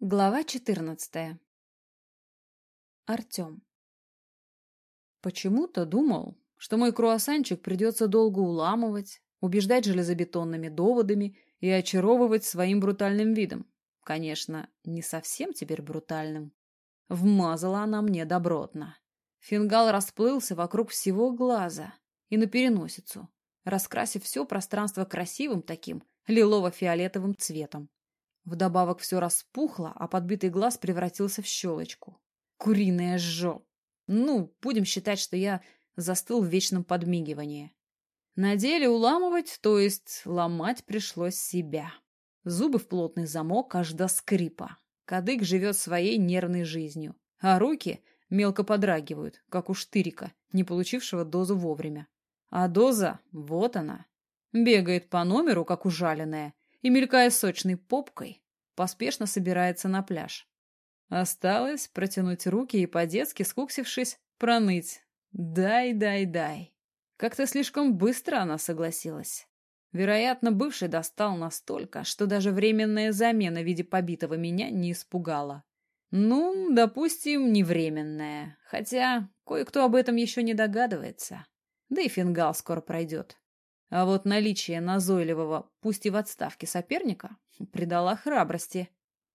Глава 14. Артем. Почему-то думал, что мой круассанчик придется долго уламывать, убеждать железобетонными доводами и очаровывать своим брутальным видом. Конечно, не совсем теперь брутальным. Вмазала она мне добротно. Фингал расплылся вокруг всего глаза и на переносицу, раскрасив все пространство красивым таким лилово-фиолетовым цветом. Вдобавок все распухло, а подбитый глаз превратился в щелочку. Куриное жжо. Ну, будем считать, что я застыл в вечном подмигивании. На деле уламывать, то есть ломать пришлось себя. Зубы в плотный замок аж до скрипа. Кадык живет своей нервной жизнью, а руки мелко подрагивают, как у штырика, не получившего дозу вовремя. А доза, вот она, бегает по номеру, как ужаленная, и, мелькая сочной попкой, поспешно собирается на пляж. Осталось протянуть руки и, по-детски скуксившись, проныть. «Дай, дай, дай». Как-то слишком быстро она согласилась. Вероятно, бывший достал настолько, что даже временная замена в виде побитого меня не испугала. Ну, допустим, не временная. Хотя кое-кто об этом еще не догадывается. Да и фингал скоро пройдет. А вот наличие назойливого, пусть и в отставке соперника, придало храбрости.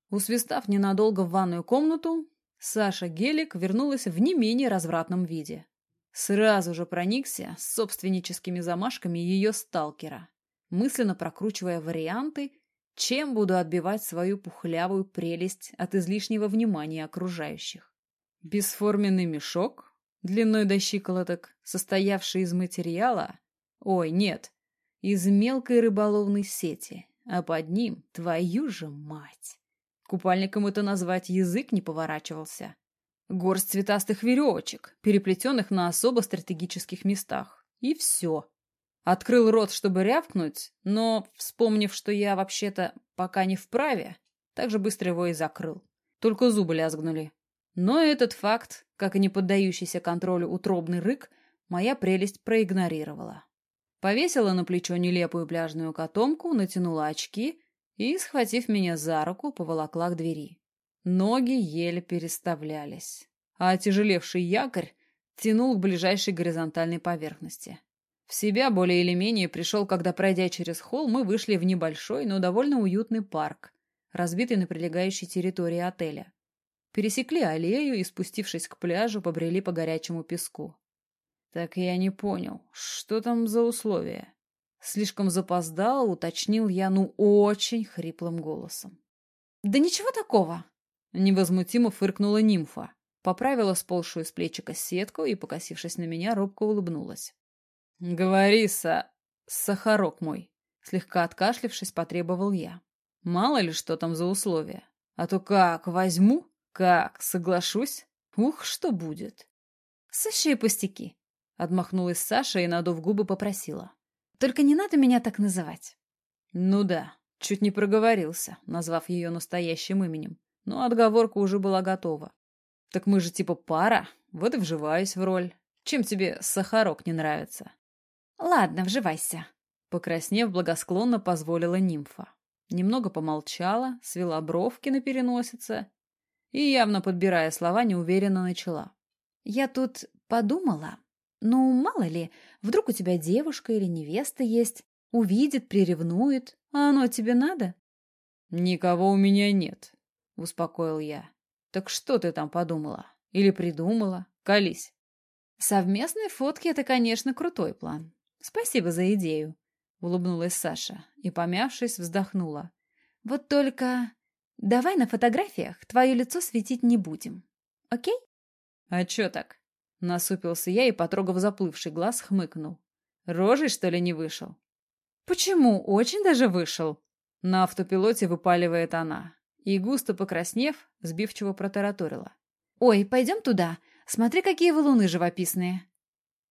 Усвистав ненадолго в ванную комнату, Саша Гелик вернулась в не менее развратном виде. Сразу же проникся с собственническими замашками ее сталкера, мысленно прокручивая варианты, чем буду отбивать свою пухлявую прелесть от излишнего внимания окружающих. Бесформенный мешок, длиной до щиколоток, состоявший из материала, Ой, нет, из мелкой рыболовной сети, а под ним твою же мать. Купальником это назвать язык не поворачивался. Горсть цветастых веревочек, переплетенных на особо стратегических местах. И все. Открыл рот, чтобы рявкнуть, но, вспомнив, что я вообще-то пока не вправе, так же быстро его и закрыл. Только зубы лязгнули. Но этот факт, как и не поддающийся контролю утробный рык, моя прелесть проигнорировала. Повесила на плечо нелепую пляжную котомку, натянула очки и, схватив меня за руку, поволокла к двери. Ноги еле переставлялись, а отяжелевший якорь тянул к ближайшей горизонтальной поверхности. В себя более или менее пришел, когда, пройдя через холл, мы вышли в небольшой, но довольно уютный парк, разбитый на прилегающей территории отеля. Пересекли аллею и, спустившись к пляжу, побрели по горячему песку. Так я не понял, что там за условия? Слишком запоздало, уточнил я, ну, очень хриплым голосом. Да ничего такого. Невозмутимо фыркнула нимфа, поправила сползшую с плечика сетку и, покосившись на меня, робко улыбнулась. «Говори, са... сахарок мой!» Слегка откашлившись, потребовал я. «Мало ли, что там за условия. А то как, возьму? Как, соглашусь? Ух, что будет!» «Сущие пустяки!» Отмахнулась Саша и, надув губы, попросила. «Только не надо меня так называть». «Ну да, чуть не проговорился, назвав ее настоящим именем. Но отговорка уже была готова. Так мы же типа пара, вот и вживаюсь в роль. Чем тебе сахарок не нравится?» «Ладно, вживайся», — покраснев, благосклонно позволила нимфа. Немного помолчала, свела бровки на переносице и, явно подбирая слова, неуверенно начала. «Я тут подумала, ну, мало ли, вдруг у тебя девушка или невеста есть, увидит, приревнует, а оно тебе надо? Никого у меня нет, успокоил я. Так что ты там подумала? Или придумала? Колись. Совместные фотки — это, конечно, крутой план. Спасибо за идею, улыбнулась Саша и, помявшись, вздохнула. Вот только давай на фотографиях твое лицо светить не будем. Окей? А чё так? Насупился я и, потрогав заплывший глаз, хмыкнул. Рожей, что ли, не вышел? Почему? Очень даже вышел. На автопилоте выпаливает она. И, густо покраснев, сбивчиво протараторила. «Ой, пойдем туда. Смотри, какие валуны живописные».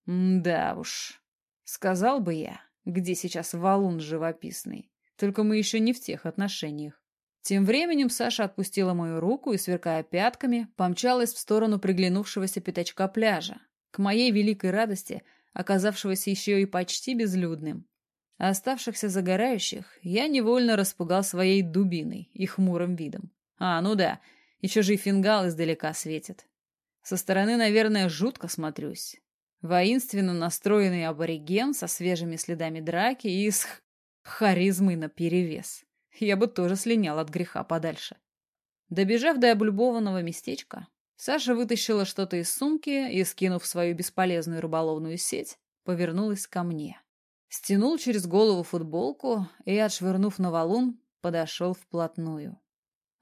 «Да уж», — сказал бы я, где сейчас валун живописный. Только мы еще не в тех отношениях. Тем временем Саша отпустила мою руку и, сверкая пятками, помчалась в сторону приглянувшегося пятачка пляжа, к моей великой радости, оказавшегося еще и почти безлюдным. оставшихся загорающих я невольно распугал своей дубиной и хмурым видом. А, ну да, еще же и фингал издалека светит. Со стороны, наверное, жутко смотрюсь. Воинственно настроенный абориген со свежими следами драки и с харизмой наперевес. Я бы тоже слинял от греха подальше. Добежав до облюбованного местечка, Саша вытащила что-то из сумки и, скинув свою бесполезную рыболовную сеть, повернулась ко мне. Стянул через голову футболку и, отшвырнув на валун, подошел вплотную.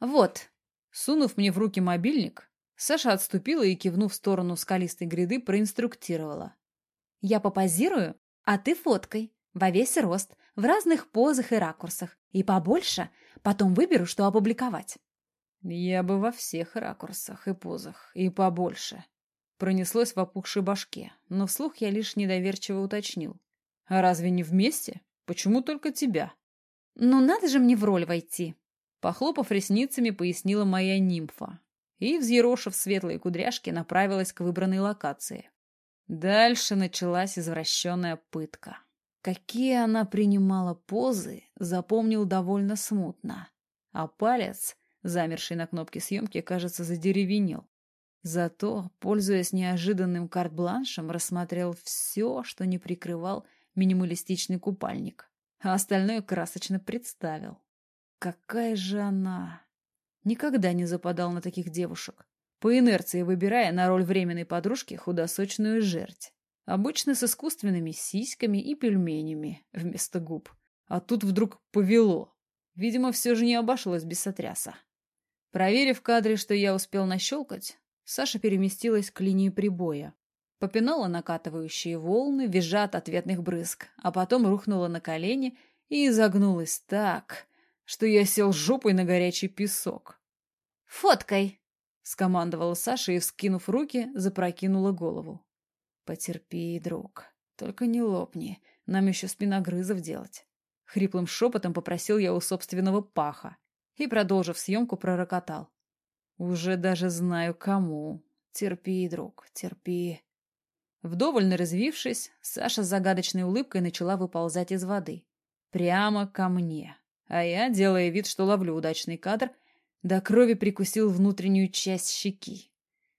«Вот!» Сунув мне в руки мобильник, Саша отступила и, кивнув в сторону скалистой гряды, проинструктировала. «Я попозирую, а ты фоткой, во весь рост, в разных позах и ракурсах, и побольше, потом выберу, что опубликовать». «Я бы во всех ракурсах и позах, и побольше», Пронеслось в опухшей башке, но вслух я лишь недоверчиво уточнил. «А разве не вместе? Почему только тебя?» «Ну надо же мне в роль войти!» Похлопав ресницами, пояснила моя нимфа. И, взъерошив светлые кудряшки, направилась к выбранной локации. Дальше началась извращенная пытка. Какие она принимала позы, запомнил довольно смутно. А палец, замерший на кнопке съемки, кажется, задеревенел. Зато, пользуясь неожиданным карт-бланшем, рассмотрел все, что не прикрывал минималистичный купальник, а остальное красочно представил. Какая же она! Никогда не западал на таких девушек, по инерции выбирая на роль временной подружки худосочную жерть. Обычно с искусственными сиськами и пельменями вместо губ. А тут вдруг повело. Видимо, все же не обошлось без сотряса. Проверив в кадре, что я успел нащелкать, Саша переместилась к линии прибоя. Попинала накатывающие волны, визжа от ответных брызг, а потом рухнула на колени и изогнулась так, что я сел жопой на горячий песок. «Фоткай!» — скомандовала Саша и, вскинув руки, запрокинула голову. «Потерпи, друг, только не лопни, нам еще спиногрызов делать». Хриплым шепотом попросил я у собственного паха и, продолжив съемку, пророкотал. Уже даже знаю, кому. Терпи, друг, терпи. Вдоволь развившись, Саша с загадочной улыбкой начала выползать из воды. Прямо ко мне. А я, делая вид, что ловлю удачный кадр, до крови прикусил внутреннюю часть щеки.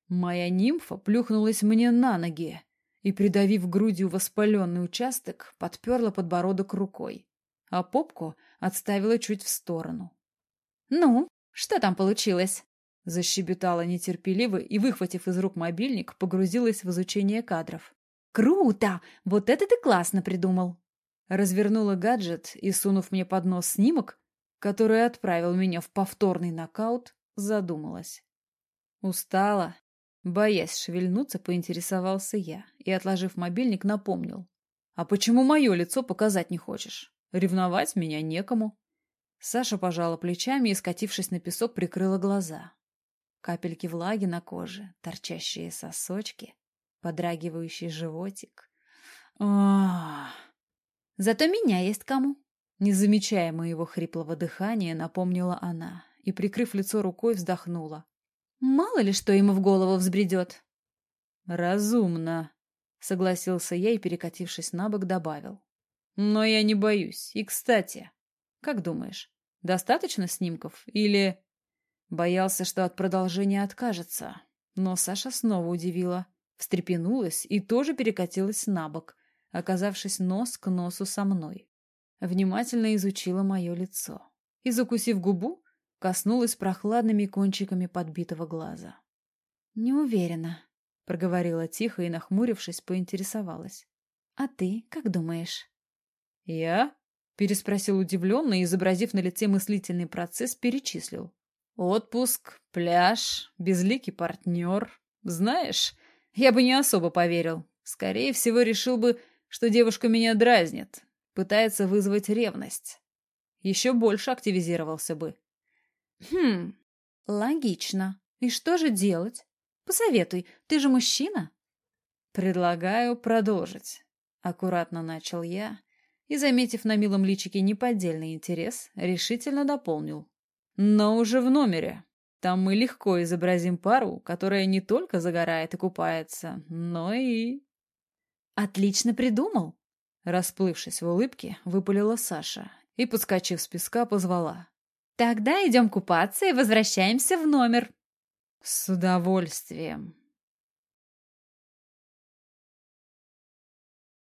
Моя нимфа плюхнулась мне на ноги и, придавив грудью воспаленный участок, подперла подбородок рукой, а попку отставила чуть в сторону. «Ну, что там получилось?» Защебетала нетерпеливо и, выхватив из рук мобильник, погрузилась в изучение кадров. «Круто! Вот это ты классно придумал!» Развернула гаджет и, сунув мне под нос снимок, который отправил меня в повторный нокаут, задумалась. Устала. Боясь шевельнуться, поинтересовался я и, отложив мобильник, напомнил. «А почему мое лицо показать не хочешь? Ревновать меня некому». Саша пожала плечами и, скатившись на песок, прикрыла глаза. Капельки влаги на коже, торчащие сосочки, подрагивающий животик. а Зато меня есть кому. Не замечая моего хриплого дыхания, напомнила она и, прикрыв лицо рукой, вздохнула. Мало ли что ему в голову взбредет. Разумно, согласился я и, перекатившись на бок, добавил. Но я не боюсь. И, кстати, как думаешь, достаточно снимков или... Боялся, что от продолжения откажется. Но Саша снова удивила. Встрепенулась и тоже перекатилась на бок, оказавшись нос к носу со мной. Внимательно изучила мое лицо. И, закусив губу, коснулась прохладными кончиками подбитого глаза. «Не уверена», — проговорила тихо и, нахмурившись, поинтересовалась. «А ты как думаешь?» «Я?» — переспросил удивленно и, изобразив на лице мыслительный процесс, перечислил. Отпуск, пляж, безликий партнер. Знаешь, я бы не особо поверил. Скорее всего, решил бы, что девушка меня дразнит, пытается вызвать ревность. Еще больше активизировался бы. Хм, логично. И что же делать? Посоветуй, ты же мужчина. Предлагаю продолжить. Аккуратно начал я и, заметив на милом личике неподдельный интерес, решительно дополнил. Но уже в номере. Там мы легко изобразим пару, которая не только загорает и купается, но и... Отлично придумал. Расплывшись в улыбке, выпалила Саша и, подскочив с песка, позвала. Тогда идем купаться и возвращаемся в номер. С удовольствием.